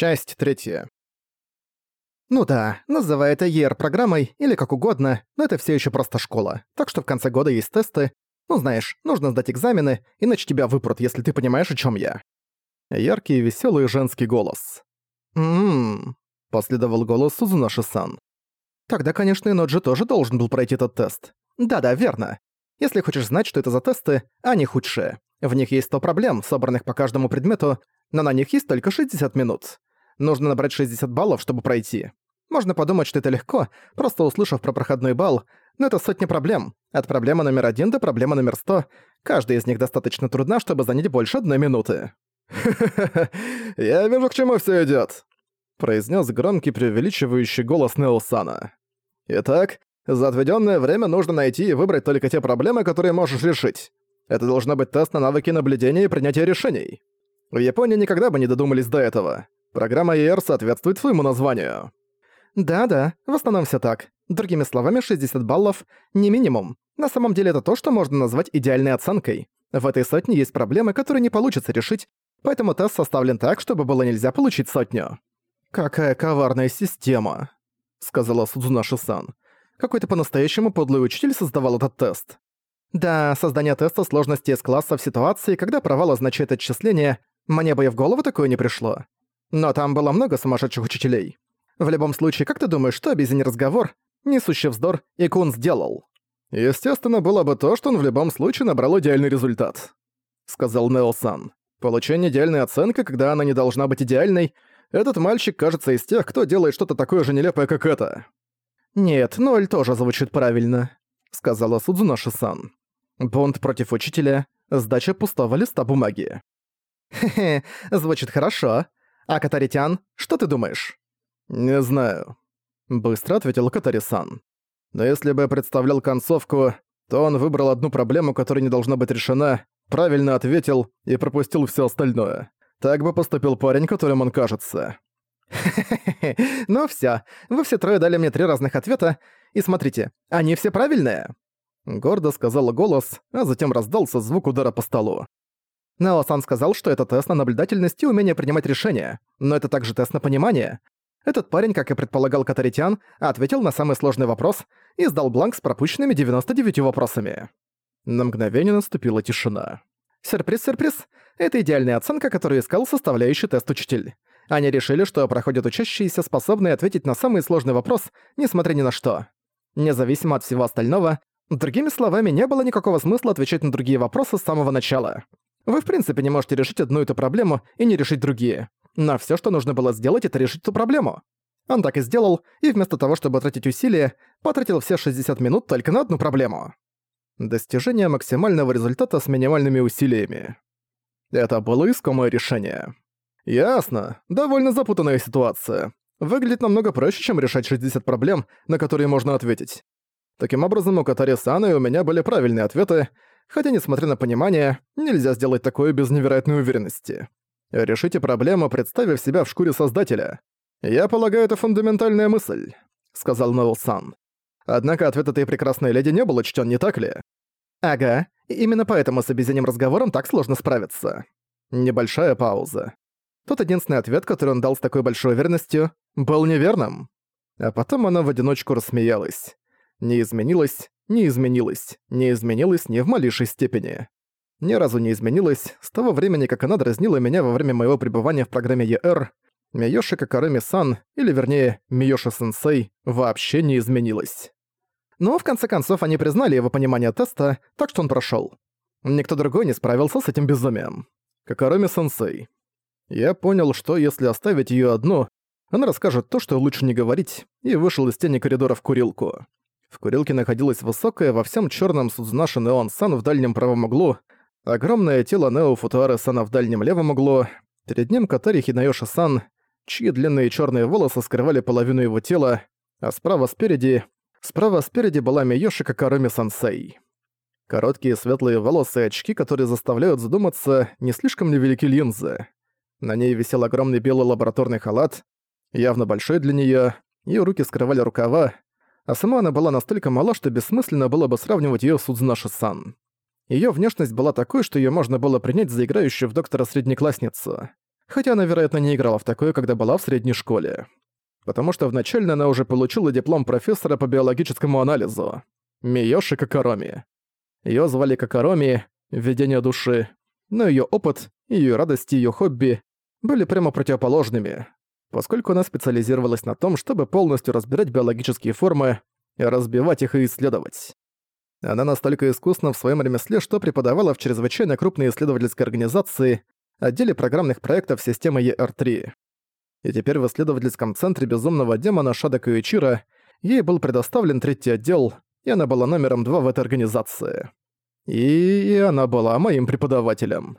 Часть третья. Ну да, называй это ER-программой или как угодно, но это все еще просто школа. Так что в конце года есть тесты. Ну знаешь, нужно сдать экзамены, иначе тебя выпрут, если ты понимаешь, о чем я. Яркий и веселый женский голос. Ммм, последовал голос Сузунаши-сан. Тогда, конечно, Ноджи тоже должен был пройти этот тест. Да-да, верно. Если хочешь знать, что это за тесты, они худшие. В них есть 100 проблем, собранных по каждому предмету, но на них есть только 60 минут. Нужно набрать 60 баллов, чтобы пройти. Можно подумать, что это легко, просто услышав про проходной балл, но это сотня проблем. От проблемы номер один до проблемы номер 100. Каждая из них достаточно трудна, чтобы занять больше одной минуты. «Ха-ха-ха, я вижу, к чему всё идёт», — произнес громкий преувеличивающий голос Неосана. «Итак, за отведенное время нужно найти и выбрать только те проблемы, которые можешь решить. Это должно быть тест на навыки наблюдения и принятия решений. В Японии никогда бы не додумались до этого. Программа ER соответствует своему названию. Да-да, в основном все так. Другими словами, 60 баллов — не минимум. На самом деле это то, что можно назвать идеальной оценкой. В этой сотне есть проблемы, которые не получится решить, поэтому тест составлен так, чтобы было нельзя получить сотню. «Какая коварная система», — сказала Судзунаши-сан. «Какой-то по-настоящему подлый учитель создавал этот тест». Да, создание теста сложности С-класса в ситуации, когда провал означает отчисление, мне бы и в голову такое не пришло. Но там было много сумасшедших учителей. В любом случае, как ты думаешь, что обезьяний разговор, несущий вздор, и Кун сделал? Естественно, было бы то, что он в любом случае набрал идеальный результат. Сказал Нео-сан. Получение идеальной оценки, когда она не должна быть идеальной, этот мальчик кажется из тех, кто делает что-то такое же нелепое, как это. Нет, ноль тоже звучит правильно, сказала Судзунаши-сан. Бунт против учителя, сдача пустого листа бумаги. Хе-хе, звучит хорошо. А Катаритян, что ты думаешь? Не знаю. Быстро ответил Катари-сан. Но если бы я представлял концовку, то он выбрал одну проблему, которая не должна быть решена, правильно ответил и пропустил все остальное. Так бы поступил парень, которым он кажется. Ну всё, вы все трое дали мне три разных ответа, и смотрите, они все правильные. Гордо сказал голос, а затем раздался звук удара по столу. Нео-сан сказал, что это тест на наблюдательность и умение принимать решения, но это также тест на понимание. Этот парень, как и предполагал Катаритян, ответил на самый сложный вопрос и сдал бланк с пропущенными 99 вопросами. На мгновение наступила тишина. Сюрприз-сюрприз, это идеальная оценка, которую искал составляющий тест учитель. Они решили, что проходят учащиеся, способные ответить на самый сложный вопрос, несмотря ни на что. Независимо от всего остального, другими словами, не было никакого смысла отвечать на другие вопросы с самого начала. Вы в принципе не можете решить одну эту проблему и не решить другие. Но всё, что нужно было сделать, это решить эту проблему. Он так и сделал, и вместо того, чтобы тратить усилия, потратил все 60 минут только на одну проблему. Достижение максимального результата с минимальными усилиями. Это было искомое решение. Ясно. Довольно запутанная ситуация. Выглядит намного проще, чем решать 60 проблем, на которые можно ответить. Таким образом, у Катари-сана и у меня были правильные ответы, хотя, несмотря на понимание, нельзя сделать такое без невероятной уверенности. Решите проблему, представив себя в шкуре Создателя. Я полагаю, это фундаментальная мысль», — сказал Ноул-сан. Однако ответ этой прекрасной леди не был учтён, не так ли? Ага, именно поэтому с обезьяним разговором так сложно справиться. Небольшая пауза. Тот единственный ответ, который он дал с такой большой уверенностью, был неверным. А потом она в одиночку рассмеялась. Не изменилась, не изменилась, не изменилась ни в малейшей степени. Ни разу не изменилась с того времени, как она дразнила меня во время моего пребывания в программе ЕР. Миёши Какарами-сан, или вернее, Миёши-сенсей, вообще не изменилась. Но в конце концов они признали его понимание теста, так что он прошёл. Никто другой не справился с этим безумием. Какароми-сенсей. Я понял, что если оставить её одну, она расскажет то, что лучше не говорить, и вышел из тени коридора в курилку. В курилке находилась высокая во всем черном Судзунаши Неон Сан в дальнем правом углу, огромное тело Нео Футуары Сана в дальнем левом углу, перед ним Катари Хинаёши Сан, чьи длинные черные волосы скрывали половину его тела, а справа спереди... Справа спереди была Миёши Какаруми Сансей. Короткие светлые волосы и очки, которые заставляют задуматься, не слишком ли велики линзы. На ней висел огромный белый лабораторный халат, явно большой для неё, её руки скрывали рукава, а сама она была настолько мала, что бессмысленно было бы сравнивать её с Удзунаши-сан. Её внешность была такой, что её можно было принять за играющую в доктора среднеклассницу. хотя она, вероятно, не играла в такое, когда была в средней школе. Потому что вначале она уже получила диплом профессора по биологическому анализу. Миёши Какароми. Её звали Какароми, введение души, но её опыт, её радости, её хобби были прямо противоположными, поскольку она специализировалась на том, чтобы полностью разбирать биологические формы, разбивать их и исследовать. Она настолько искусна в своем ремесле, что преподавала в чрезвычайно крупной исследовательской организации, отделе программных проектов системы ER3. И теперь в исследовательском центре безумного демона Шада Куичира ей был предоставлен третий отдел, и она была номером два в этой организации. И она была моим преподавателем.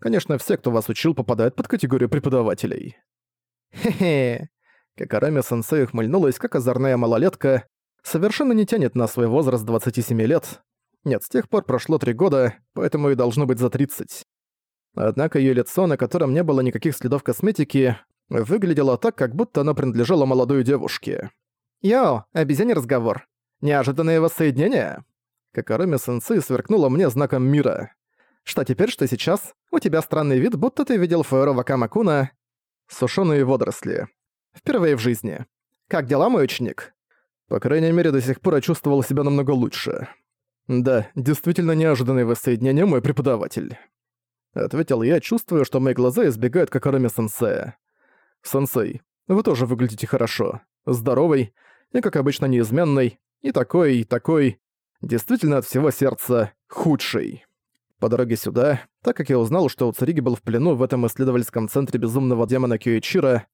Конечно, все, кто вас учил, попадают под категорию преподавателей. Хе-хе. Какарами-сенсей ухмыльнулась, как озорная малолетка, совершенно не тянет на свой возраст 27 лет. Нет, с тех пор прошло три года, поэтому и должно быть за 30. Однако её лицо, на котором не было никаких следов косметики, выглядело так, как будто оно принадлежало молодой девушке. «Йо, обезьяний разговор. Неожиданное воссоединение?» Какароми-сенсей сверкнула мне знаком мира. «Что теперь, что сейчас? У тебя странный вид, будто ты видел Фуэро Вакамакуна. Сушёные водоросли. Впервые в жизни. Как дела, мой ученик?» По крайней мере, до сих пор я чувствовал себя намного лучше. Да, действительно неожиданное воссоединение, мой преподаватель. Ответил я, чувствуя, что мои глаза избегают Какароми-сенсея. Сенсей, вы тоже выглядите хорошо. Здоровый, и, как обычно, неизменный, и такой, и такой. Действительно, от всего сердца, худший. По дороге сюда, так как я узнал, что у был в плену в этом исследовательском центре безумного демона Кюичира,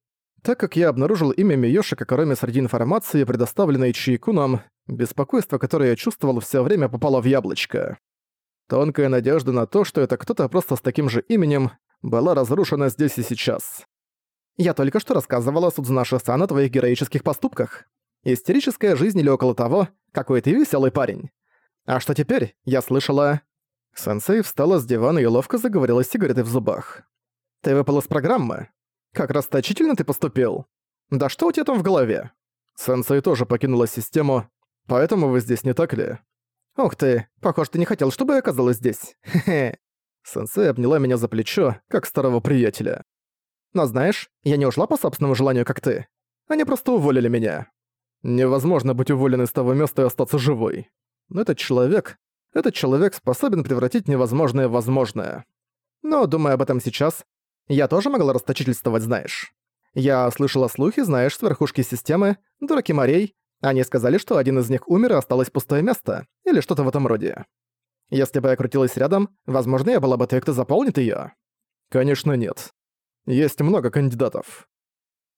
так как я обнаружил имя Миёши Какароми среди информации, предоставленной Чайкуном, беспокойство, которое я чувствовал все время, попало в яблочко. Тонкая надежда на то, что это кто-то просто с таким же именем, была разрушена здесь и сейчас. Я только что рассказывала Судзунаши-сан о твоих героических поступках. Истерическая жизнь или около того, какой ты веселый парень. А что теперь? Я слышала... Сенсей встала с дивана и ловко заговорила с сигаретой в зубах. Ты выпал из программы. Как расточительно ты поступил. Да что у тебя там в голове? Сенсей тоже покинула систему, поэтому вы здесь не так ли? Ух ты, похоже, ты не хотел, чтобы я оказалась здесь. Хе-хе. Сенсей обняла меня за плечо, как старого приятеля. Но знаешь, я не ушла по собственному желанию, как ты. Они просто уволили меня. Невозможно быть уволенной с того места и остаться живой. Но этот человек... Этот человек способен превратить невозможное в возможное. Но, думая об этом сейчас, я тоже могла расточительствовать, знаешь. Я слышала слухи, знаешь, с верхушки системы, дураки морей. Они сказали, что один из них умер и осталось пустое место, или что-то в этом роде. Если бы я крутилась рядом, возможно, я была бы той, кто заполнит её. Конечно, нет. Есть много кандидатов.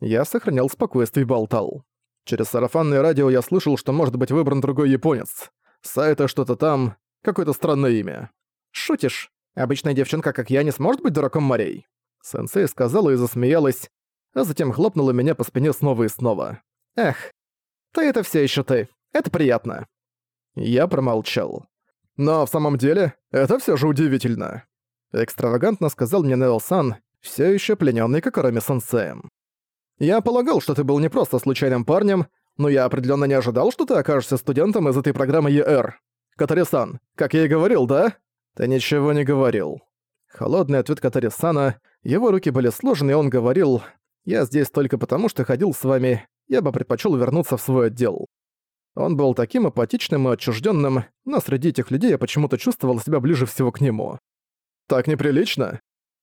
Я сохранял спокойствие и болтал. Через сарафанное радио я слышал, что может быть выбран другой японец. Сайта что-то там, какое-то странное имя. Шутишь? Обычная девчонка, как я, не сможет быть дураком морей. Сенсей сказала и засмеялась, а затем хлопнула меня по спине снова и снова. «Эх, ты это все еще ты. Это приятно». Я промолчал. «Но в самом деле, это все же удивительно», — экстравагантно сказал мне Нео-сан, все еще плененный Кокороми Сенсеем. «Я полагал, что ты был не просто случайным парнем, но я определенно не ожидал, что ты окажешься студентом из этой программы ЕР. Катари-сан, как я и говорил, да?» «Ты ничего не говорил». Холодный ответ Катари-сана, его руки были сложены, и он говорил, «Я здесь только потому, что ходил с вами, я бы предпочел вернуться в свой отдел». Он был таким апатичным и отчужденным, но среди этих людей я почему-то чувствовал себя ближе всего к нему. «Так неприлично?»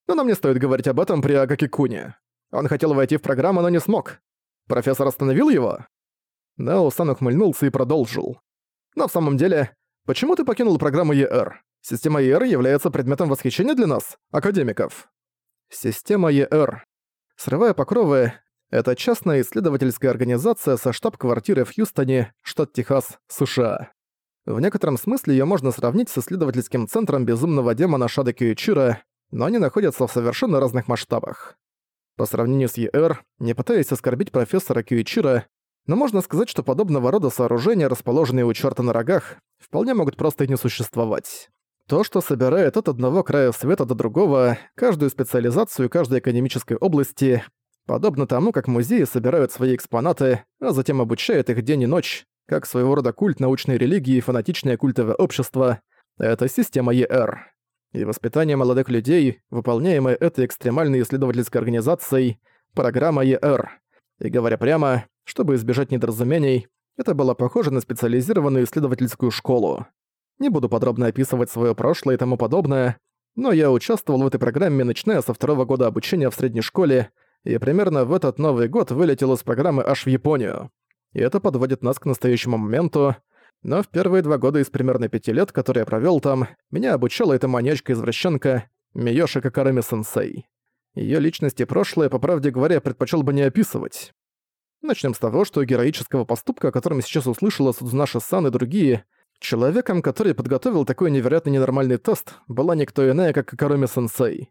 Но нам не стоит говорить об этом при Агакикуне. Он хотел войти в программу, но не смог. Профессор остановил его? Нао-сан ухмыльнулся и продолжил. Но в самом деле, почему ты покинул программу ЕР? Система ЕР является предметом восхищения для нас, академиков. Система ЕР. Срывая покровы, это частная исследовательская организация со штаб-квартирой в Хьюстоне, штат Техас, США. В некотором смысле ее можно сравнить с исследовательским центром безумного демона Шада Кьюичира, но они находятся в совершенно разных масштабах. По сравнению с ЕР, не пытаясь оскорбить профессора Кьюичира, но можно сказать, что подобного рода сооружения, расположенные у чёрта на рогах, вполне могут просто и не существовать. То, что собирает от одного края света до другого, каждую специализацию каждой академической области, подобно тому, как музеи собирают свои экспонаты, а затем обучают их день и ночь, как своего рода культ научной религии и фанатичное культовое общество, это система ЕР. и воспитание молодых людей, выполняемое этой экстремальной исследовательской организацией, программа ЕР. И говоря прямо, чтобы избежать недоразумений, это было похоже на специализированную исследовательскую школу. Не буду подробно описывать свое прошлое и тому подобное, но я участвовал в этой программе, начиная со второго года обучения в средней школе, и примерно в этот Новый год вылетел из программы аж в Японию. И это подводит нас к настоящему моменту, но в первые два года из примерно пяти лет, которые я провёл там, меня обучала эта маньячка-извращенка Миёши Какарами-сенсей. Её личность и прошлое, по правде говоря, предпочёл бы не описывать. Начнём с того, что героического поступка, о котором сейчас услышала Судзунаша-сан и другие, человеком, который подготовил такой невероятно ненормальный тест, была никто иная, как Какаруми-сенсей.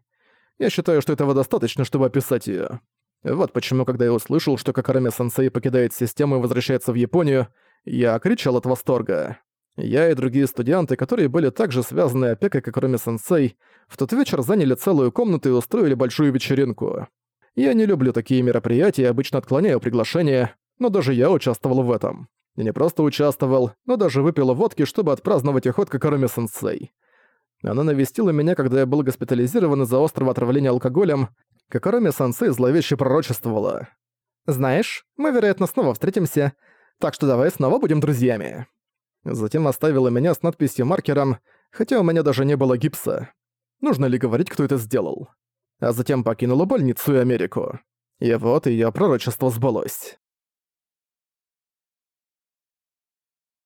Я считаю, что этого достаточно, чтобы описать её. Вот почему, когда я услышал, что Какарами-сенсей покидает систему и возвращается в Японию, я кричал от восторга. Я и другие студенты, которые были также связаны опекой Какаруми-сенсей, в тот вечер заняли целую комнату и устроили большую вечеринку. Я не люблю такие мероприятия обычно отклоняю приглашения, но даже я участвовал в этом. И не просто участвовал, но даже выпил водки, чтобы отпраздновать уход Какаруми-сенсей. Она навестила меня, когда я был госпитализирован из-за острого отравления алкоголем. Какаруми-сенсей зловеще пророчествовала. «Знаешь, мы, вероятно, снова встретимся, так что давай снова будем друзьями». Затем оставила меня с надписью маркером, хотя у меня даже не было гипса. Нужно ли говорить, кто это сделал? А затем покинула больницу и Америку. И вот её пророчество сбылось.